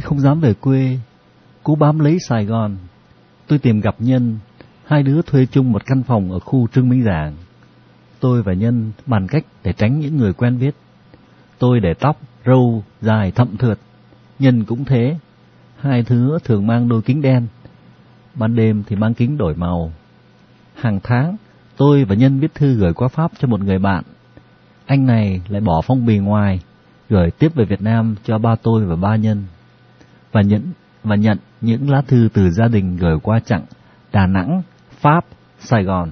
Tôi không dám về quê, cố bám lấy Sài Gòn. Tôi tìm gặp Nhân, hai đứa thuê chung một căn phòng ở khu Trương Minh Giảng. Tôi và Nhân bàn cách để tránh những người quen biết. Tôi để tóc, râu, dài thậm thượt. Nhân cũng thế. Hai thứ thường mang đôi kính đen. Ban đêm thì mang kính đổi màu. Hàng tháng, tôi và Nhân viết thư gửi qua Pháp cho một người bạn. Anh này lại bỏ phong bì ngoài, gửi tiếp về Việt Nam cho ba tôi và ba Nhân. Và nhận, và nhận những lá thư từ gia đình gửi qua chặng Đà Nẵng, Pháp, Sài Gòn.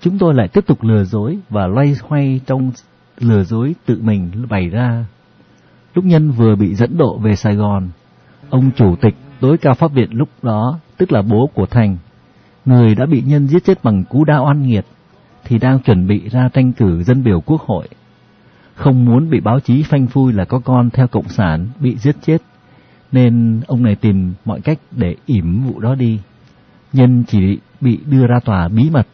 Chúng tôi lại tiếp tục lừa dối và loay hoay trong lừa dối tự mình bày ra. Lúc Nhân vừa bị dẫn độ về Sài Gòn, ông chủ tịch tối cao pháp viện lúc đó, tức là bố của Thành, người đã bị Nhân giết chết bằng cú đao oan nghiệt, thì đang chuẩn bị ra tranh cử dân biểu quốc hội. Không muốn bị báo chí phanh phui là có con theo Cộng sản bị giết chết, nên ông này tìm mọi cách để ỉm vụ đó đi. Nhân chỉ bị đưa ra tòa bí mật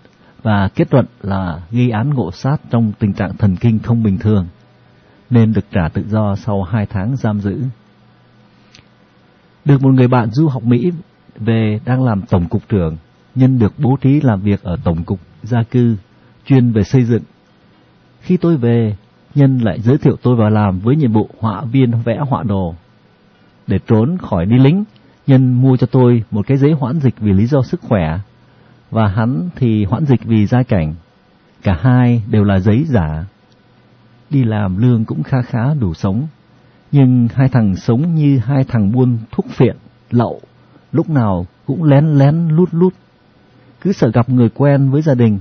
và kết luận là gây án ngộ sát trong tình trạng thần kinh không bình thường, nên được trả tự do sau hai tháng giam giữ. Được một người bạn du học Mỹ về đang làm tổng cục trưởng, nhân được bố trí làm việc ở tổng cục gia cư, chuyên về xây dựng. Khi tôi về, nhân lại giới thiệu tôi vào làm với nhiệm vụ họa viên vẽ họa đồ. Để trốn khỏi đi lính, nhân mua cho tôi một cái giấy hoãn dịch vì lý do sức khỏe, và hắn thì hoãn dịch vì gia cảnh. Cả hai đều là giấy giả. Đi làm lương cũng khá khá đủ sống, nhưng hai thằng sống như hai thằng buôn thuốc phiện, lậu, lúc nào cũng lén lén lút lút. Cứ sợ gặp người quen với gia đình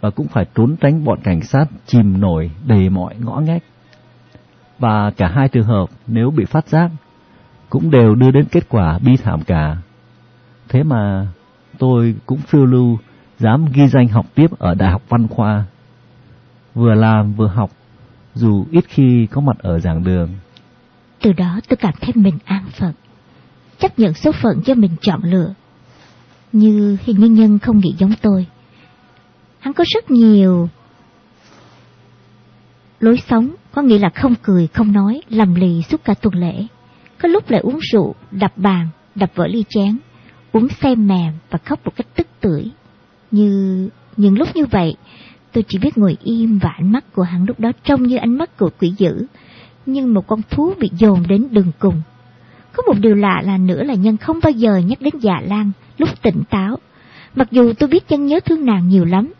và cũng phải trốn tránh bọn cảnh sát chìm nổi đầy mọi ngõ ngách. Và cả hai trường hợp nếu bị phát giác cũng đều đưa đến kết quả bi thảm cả. Thế mà tôi cũng phiêu lưu dám ghi danh học tiếp ở Đại học Văn Khoa. Vừa làm vừa học, dù ít khi có mặt ở giảng đường. Từ đó tôi cảm thấy mình an phận, chấp nhận số phận cho mình chọn lựa. Như hình nhân nhân không nghĩ giống tôi. Hắn có rất nhiều lối sống, có nghĩa là không cười, không nói, lầm lì suốt cả tuần lễ. Có lúc lại uống rượu, đập bàn, đập vỡ ly chén, uống say mềm và khóc một cách tức tưởi. Như những lúc như vậy, tôi chỉ biết ngồi im và ánh mắt của hắn lúc đó trông như ánh mắt của quỷ dữ, nhưng một con thú bị dồn đến đường cùng. Có một điều lạ là nữa là nhân không bao giờ nhắc đến già lan lúc tỉnh táo, mặc dù tôi biết nhân nhớ thương nàng nhiều lắm.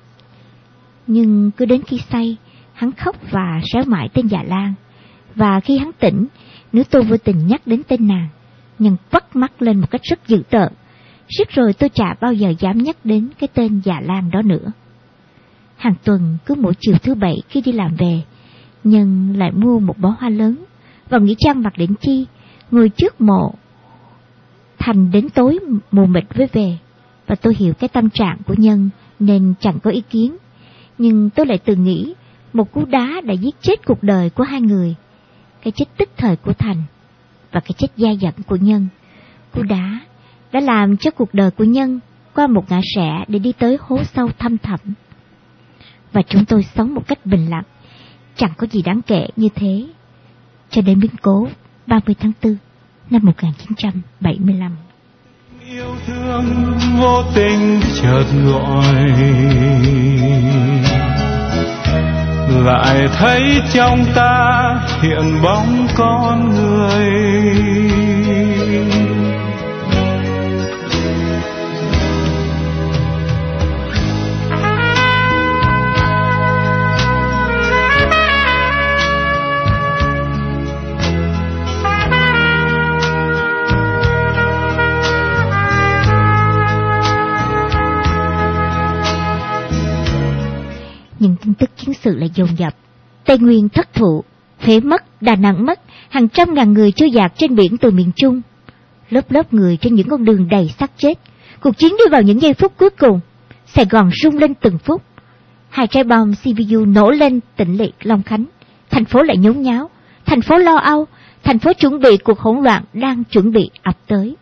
Nhưng cứ đến khi say, hắn khóc và réo mãi tên già lan, và khi hắn tỉnh, nếu tôi vô tình nhắc đến tên nàng, nhân vắt mắt lên một cách rất dữ tợn, Riết rồi tôi chả bao giờ dám nhắc đến cái tên già Lan đó nữa. Hàng tuần cứ mỗi chiều thứ bảy khi đi làm về, Nhân lại mua một bó hoa lớn, và nghĩ trang mặc đến chi, ngồi trước mộ. Thành đến tối mù mịt với về, và tôi hiểu cái tâm trạng của Nhân nên chẳng có ý kiến. Nhưng tôi lại tự nghĩ, một cú đá đã giết chết cuộc đời của hai người. Cái chết tức thời của Thành, và cái chết dai dẳng của Nhân. Cú đá đã làm cho cuộc đời của Nhân qua một ngã rẽ để đi tới hố sâu thăm thẳm. Và chúng tôi sống một cách bình lặng, chẳng có gì đáng kể như thế, cho đến biến cố 30 tháng 4 năm 1975. Yêu thương vô tình chợt gọi lại thấy trong ta hiện bóng con người. Sự lại dồn dập. Tây Nguyên thất thụ, Huế mất, Đà Nẵng mất, hàng trăm ngàn người trôi dạt trên biển từ miền Trung. Lớp lớp người trên những con đường đầy xác chết. Cuộc chiến đi vào những giây phút cuối cùng. Sài Gòn rung lên từng phút. Hai trái bom CVU nổ lên tỉnh lỵ Long Khánh. Thành phố lại nhốn nháo. Thành phố lo âu. Thành phố chuẩn bị cuộc hỗn loạn đang chuẩn bị ập tới.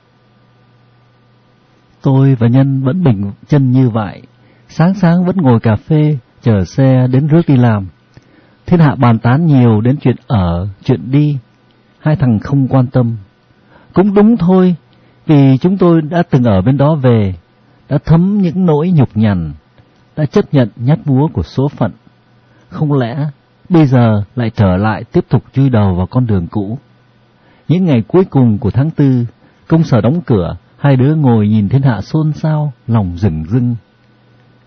Tôi và Nhân vẫn bình chân như vậy. Sáng sáng vẫn ngồi cà phê, chờ xe đến rước đi làm. Thiên hạ bàn tán nhiều đến chuyện ở, chuyện đi. hai thằng không quan tâm. Cũng đúng thôi, vì chúng tôi đã từng ở bên đó về, đã thấm những nỗi nhục nhằn, đã chấp nhận nhát búa của số phận. Không lẽ bây giờ lại trở lại tiếp tục chui đầu vào con đường cũ? Những ngày cuối cùng của tháng tư, công sở đóng cửa, hai đứa ngồi nhìn thiên hạ xôn xao, lòng rừng rưng.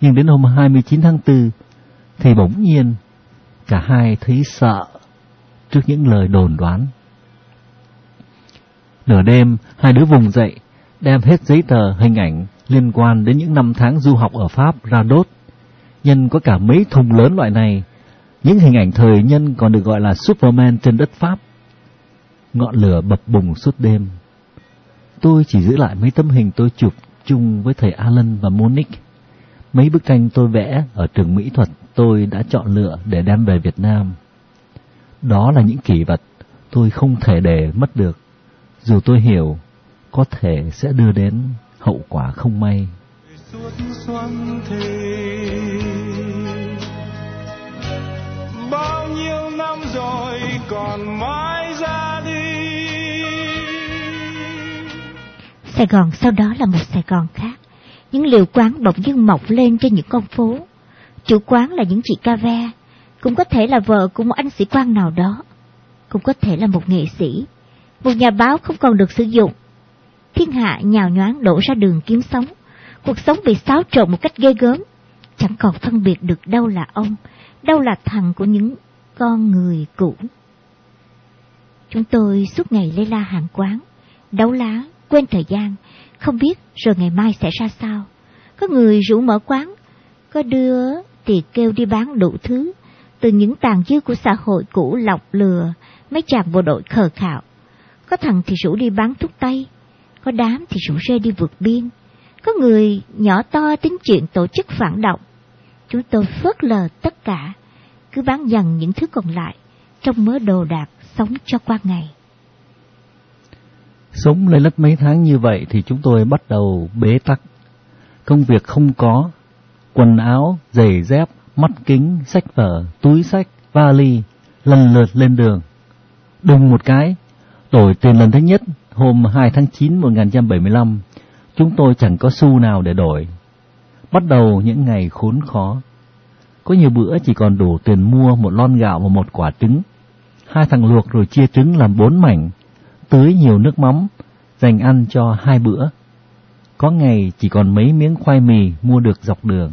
Nhưng đến hôm 29 tháng 4, thì bỗng nhiên cả hai thấy sợ trước những lời đồn đoán. Nửa đêm, hai đứa vùng dậy, đem hết giấy tờ hình ảnh liên quan đến những năm tháng du học ở Pháp ra đốt. Nhân có cả mấy thùng lớn loại này, những hình ảnh thời nhân còn được gọi là Superman trên đất Pháp. Ngọn lửa bập bùng suốt đêm. Tôi chỉ giữ lại mấy tấm hình tôi chụp chung với thầy Alan và Monique. Mấy bức tranh tôi vẽ ở trường mỹ thuật tôi đã chọn lựa để đem về Việt Nam. Đó là những kỷ vật tôi không thể để mất được, dù tôi hiểu có thể sẽ đưa đến hậu quả không may. Suốt xuân thì bao nhiêu năm rồi còn mãi ra đi. Sài Gòn sau đó là một Sài Gòn khác. Những liều quán bỗng dưng mọc lên trên những con phố. Chủ quán là những chị ca ve, cũng có thể là vợ của một anh sĩ quan nào đó, cũng có thể là một nghệ sĩ, một nhà báo không còn được sử dụng. Thiên hạ nhào nhoáng đổ ra đường kiếm sống, cuộc sống bị xáo trộn một cách ghê gớm, chẳng còn phân biệt được đâu là ông, đâu là thằng của những con người cũ. Chúng tôi suốt ngày lê la hàng quán, đấu lá, quên thời gian, không biết rồi ngày mai sẽ ra sao. Có người rủ mở quán, có đưa thì kêu đi bán đủ thứ, từ những tàn dư của xã hội cũ lọc lừa, mấy chàng bộ đội khờ khạo. Có thằng thì rủ đi bán thuốc tây, có đám thì rủ rê đi vượt biên, có người nhỏ to tính chuyện tổ chức phản động. Chúng tôi phớt lờ tất cả, cứ bán dần những thứ còn lại, trong mớ đồ đạc sống cho qua ngày. Sống lấy lất mấy tháng như vậy thì chúng tôi bắt đầu bế tắc. Công việc không có, quần áo, giày dép, mắt kính, sách vở, túi sách, vali, lần lượt lên đường. Đùng một cái, đổi tiền lần thứ nhất hôm 2 tháng 9 1975, chúng tôi chẳng có xu nào để đổi. Bắt đầu những ngày khốn khó. Có nhiều bữa chỉ còn đủ tiền mua một lon gạo và một quả trứng. Hai thằng luộc rồi chia trứng làm bốn mảnh, tưới nhiều nước mắm, dành ăn cho hai bữa. Có ngày chỉ còn mấy miếng khoai mì mua được dọc đường.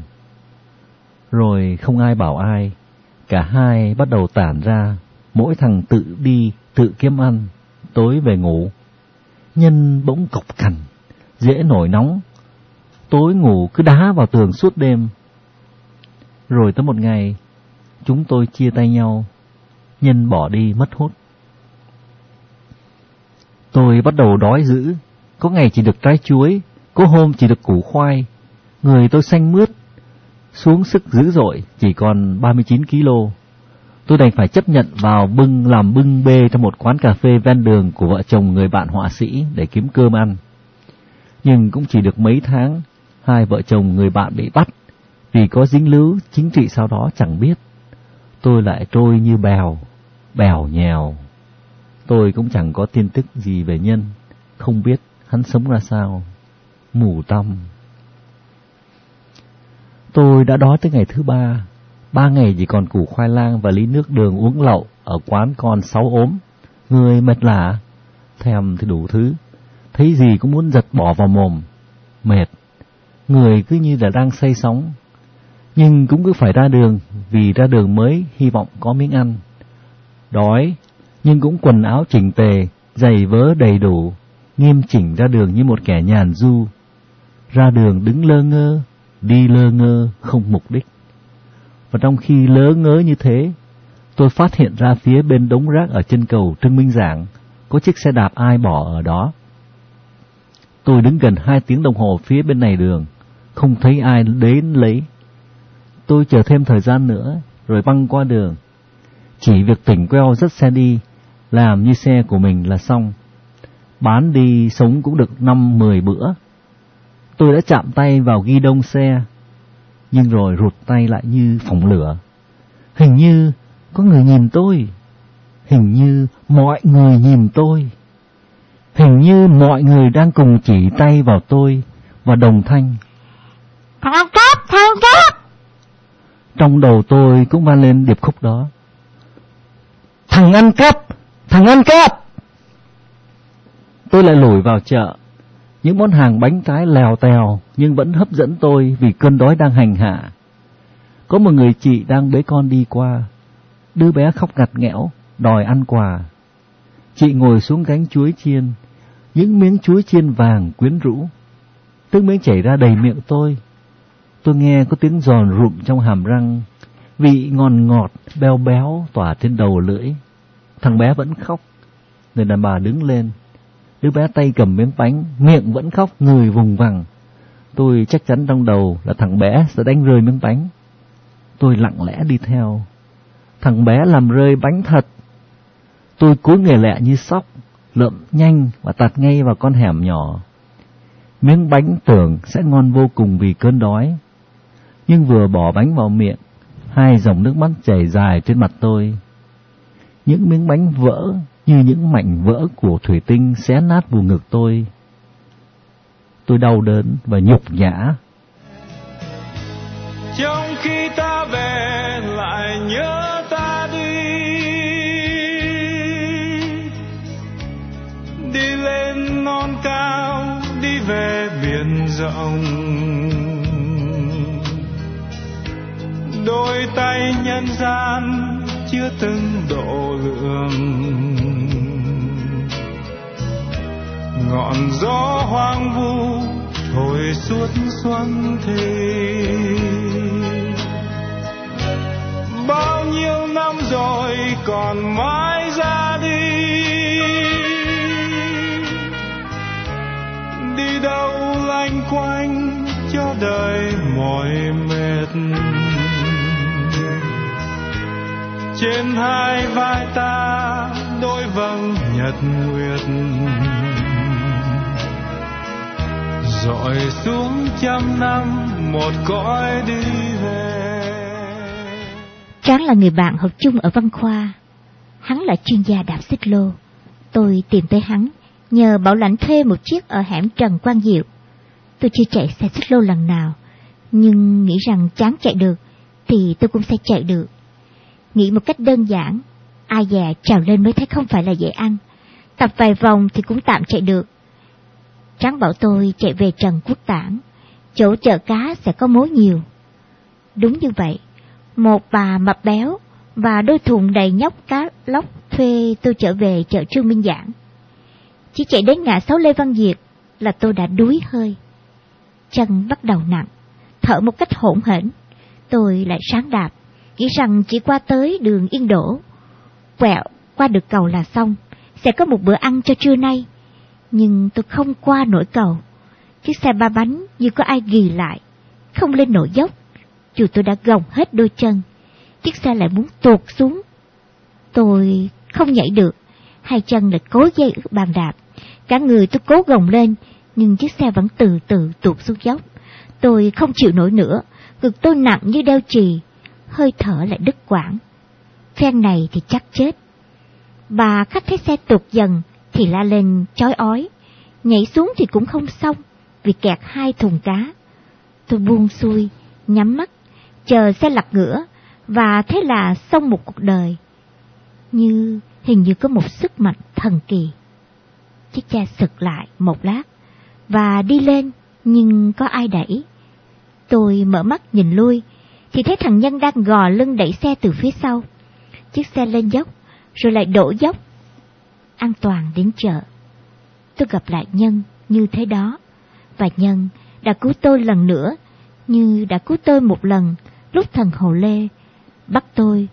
Rồi không ai bảo ai, cả hai bắt đầu tản ra, mỗi thằng tự đi, tự kiếm ăn, tối về ngủ. Nhân bỗng cọc cằn, dễ nổi nóng, tối ngủ cứ đá vào tường suốt đêm. Rồi tới một ngày, chúng tôi chia tay nhau, Nhân bỏ đi mất hút. Tôi bắt đầu đói dữ, có ngày chỉ được trái chuối, có hôm chỉ được củ khoai. Người tôi xanh mướt, xuống sức dữ dội, chỉ còn 39 kg. Tôi đành phải chấp nhận vào bưng làm bưng bê trong một quán cà phê ven đường của vợ chồng người bạn họa sĩ để kiếm cơm ăn. Nhưng cũng chỉ được mấy tháng, hai vợ chồng người bạn bị bắt vì có dính líu chính trị sau đó chẳng biết. Tôi lại trôi như bèo, bèo nhèo. Tôi cũng chẳng có tin tức gì về nhân, không biết hắn sống ra sao, mù tâm. Tôi đã đói tới ngày thứ ba, ba ngày chỉ còn củ khoai lang và ly nước đường uống lậu ở quán con sáu ốm. Người mệt lạ, thèm thì đủ thứ, thấy gì cũng muốn giật bỏ vào mồm, mệt. Người cứ như là đang say sóng, nhưng cũng cứ phải ra đường vì ra đường mới hy vọng có miếng ăn. Đói, nhưng cũng quần áo chỉnh tề, giày vớ đầy đủ, nghiêm chỉnh ra đường như một kẻ nhàn du. Ra đường đứng lơ ngơ, đi lơ ngơ, không mục đích. Và trong khi lớ ngớ như thế, tôi phát hiện ra phía bên đống rác ở chân cầu Trưng Minh Giảng, có chiếc xe đạp ai bỏ ở đó. Tôi đứng gần hai tiếng đồng hồ phía bên này đường, không thấy ai đến lấy. Tôi chờ thêm thời gian nữa, rồi băng qua đường. Chỉ việc tỉnh queo dắt xe đi, làm như xe của mình là xong. Bán đi sống cũng được năm mười bữa. Tôi đã chạm tay vào ghi đông xe, nhưng rồi rụt tay lại như phỏng lửa. Hình như có người nhìn tôi, hình như mọi người nhìn tôi. Hình như mọi người đang cùng chỉ tay vào tôi và đồng thanh. Thằng ăn cắp, thằng ăn cắp. Trong đầu tôi cũng vang lên điệp khúc đó. Thằng ăn cắp, thằng ăn cắp. Tôi lại lủi vào chợ. Những món hàng bánh trái lèo tèo nhưng vẫn hấp dẫn tôi vì cơn đói đang hành hạ. Có một người chị đang bế con đi qua. Đứa bé khóc ngặt nghẽo, đòi ăn quà. Chị ngồi xuống gánh chuối chiên, những miếng chuối chiên vàng quyến rũ. Tức miếng chảy ra đầy miệng tôi. Tôi nghe có tiếng giòn rụm trong hàm răng, vị ngon ngọt, béo béo tỏa trên đầu lưỡi. Thằng bé vẫn khóc. Người đàn bà đứng lên. Đứa bé tay cầm miếng bánh, miệng vẫn khóc, người vùng vằng. Tôi chắc chắn trong đầu là thằng bé sẽ đánh rơi miếng bánh. Tôi lặng lẽ đi theo. Thằng bé làm rơi bánh thật. Tôi cúi người lẹ như sóc, lượm nhanh và tạt ngay vào con hẻm nhỏ. Miếng bánh tưởng sẽ ngon vô cùng vì cơn đói. Nhưng vừa bỏ bánh vào miệng, hai dòng nước mắt chảy dài trên mặt tôi. Những miếng bánh vỡ như những mảnh vỡ của thủy tinh xé nát vùng ngực tôi. Tôi đau đớn và nhục nhã. Trong khi ta về lại nhớ ta đi Đi lên non cao, đi về biển rộng Đôi tay nhân gian chưa từng độ lượng ngọn gió hoang vu thổi suốt xuân thì bao nhiêu năm rồi còn mãi ra đi. Đi đâu lanh quanh cho đời mỏi mệt. Trên hai vai ta đôi vầng nhật nguyệt dọi xuống trăm năm, một cõi đi về. Tráng là người bạn học chung ở văn khoa. Hắn là chuyên gia đạp xích lô. Tôi tìm tới hắn Nhờ bảo lãnh thuê một chiếc ở hẻm Trần Quang Diệu. Tôi chưa chạy xe xích lô lần nào, Nhưng nghĩ rằng chán chạy được Thì tôi cũng sẽ chạy được. Nghĩ một cách đơn giản, Ai già trèo lên mới thấy không phải là dễ ăn. Tập vài vòng thì cũng tạm chạy được. Tráng bảo tôi chạy về Trần Quốc Tảng, chỗ chợ cá sẽ có mối nhiều. Đúng như vậy, một bà mập béo và đôi thùng đầy nhóc cá lóc thuê tôi trở về chợ Trương Minh Giảng. Chỉ chạy đến ngã sáu Lê Văn Diệt là tôi đã đuối hơi. Chân bắt đầu nặng, thở một cách hỗn hển. Tôi lại sáng đạp, nghĩ rằng chỉ qua tới đường Yên Đổ, quẹo qua được cầu là xong, sẽ có một bữa ăn cho trưa nay nhưng tôi không qua nổi cầu. Chiếc xe ba bánh như có ai ghi lại, không lên nổi dốc, dù tôi đã gồng hết đôi chân. Chiếc xe lại muốn tuột xuống. Tôi không nhảy được, hai chân lại cố dây ướt bàn đạp. Cả người tôi cố gồng lên, nhưng chiếc xe vẫn từ từ tuột xuống dốc. Tôi không chịu nổi nữa, ngực tôi nặng như đeo chì, hơi thở lại đứt quãng. Phen này thì chắc chết. Bà khách thấy xe tuột dần, thì la lên chói ói, nhảy xuống thì cũng không xong vì kẹt hai thùng cá. Tôi buông xuôi, nhắm mắt, chờ xe lật ngửa và thế là xong một cuộc đời. Như hình như có một sức mạnh thần kỳ. Chiếc xe sực lại một lát và đi lên nhưng có ai đẩy. Tôi mở mắt nhìn lui thì thấy thằng Nhân đang gò lưng đẩy xe từ phía sau. Chiếc xe lên dốc rồi lại đổ dốc an toàn đến chợ. Tôi gặp lại Nhân như thế đó, và Nhân đã cứu tôi lần nữa, như đã cứu tôi một lần lúc thần Hồ Lê bắt tôi,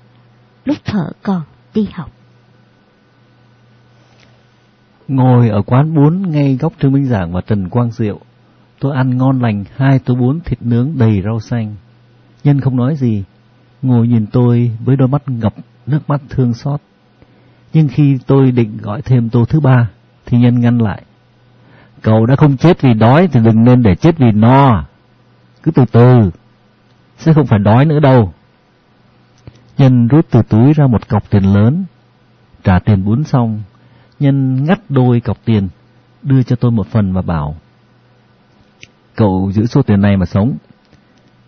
lúc thợ còn đi học. Ngồi ở quán bún ngay góc Trương Minh Giảng và Trần Quang Diệu, tôi ăn ngon lành hai tô bún thịt nướng đầy rau xanh. Nhân không nói gì, ngồi nhìn tôi với đôi mắt ngập nước mắt thương xót. Nhưng khi tôi định gọi thêm tô thứ ba, thì nhân ngăn lại. Cậu đã không chết vì đói thì đừng nên để chết vì no. Cứ từ từ, sẽ không phải đói nữa đâu. Nhân rút từ túi ra một cọc tiền lớn. Trả tiền bún xong, Nhân ngắt đôi cọc tiền, đưa cho tôi một phần và bảo Cậu giữ số tiền này mà sống.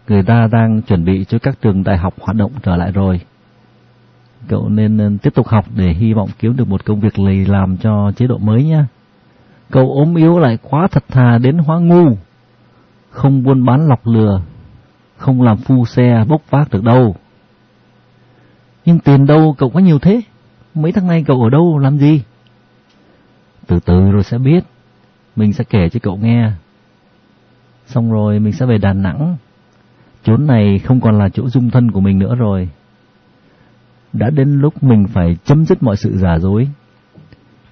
Người ta đang chuẩn bị cho các trường đại học hoạt động trở lại rồi. Cậu nên tiếp tục học để hy vọng kiếm được một công việc lì làm cho chế độ mới nhé. Cậu ốm yếu lại quá thật thà đến hóa ngu. Không buôn bán lọc lừa, không làm phu xe bốc vác được đâu. Nhưng tiền đâu cậu có nhiều thế? Mấy tháng nay cậu ở đâu làm gì? Từ từ rồi sẽ biết. Mình sẽ kể cho cậu nghe. Xong rồi mình sẽ về Đà Nẵng. Chốn này không còn là chỗ dung thân của mình nữa rồi. Đã đến lúc mình phải chấm dứt mọi sự giả dối.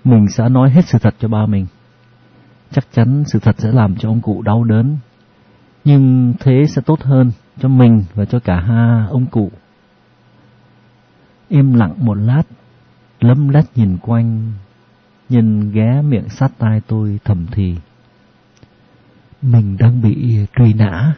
Mình sẽ nói hết sự thật cho ba mình. Chắc chắn sự thật sẽ làm cho ông cụ đau đớn. Nhưng thế sẽ tốt hơn cho mình và cho cả hai ông cụ. Im lặng một lát, lấm lét nhìn quanh, nhìn ghé miệng sát tai tôi thầm thì. Mình đang bị truy nã.